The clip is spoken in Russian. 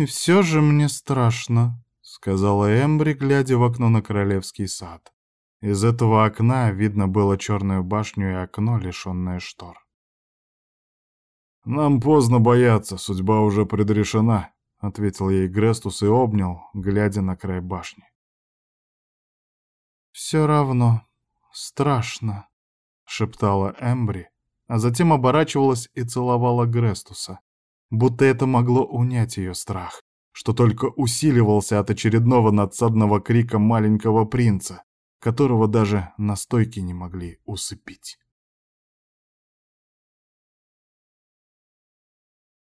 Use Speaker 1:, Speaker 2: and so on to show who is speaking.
Speaker 1: «И все же мне страшно», — сказала Эмбри, глядя в окно на королевский сад. Из этого окна видно было черную башню и окно, лишенное штор.
Speaker 2: «Нам поздно бояться, судьба уже предрешена», — ответил ей Грестус и обнял, глядя на край башни.
Speaker 1: «Все равно страшно», — шептала Эмбри, а затем оборачивалась и целовала Грестуса, будто это могло унять ее страх, что только усиливался от очередного надсадного крика маленького принца, которого даже настойки не могли усыпить.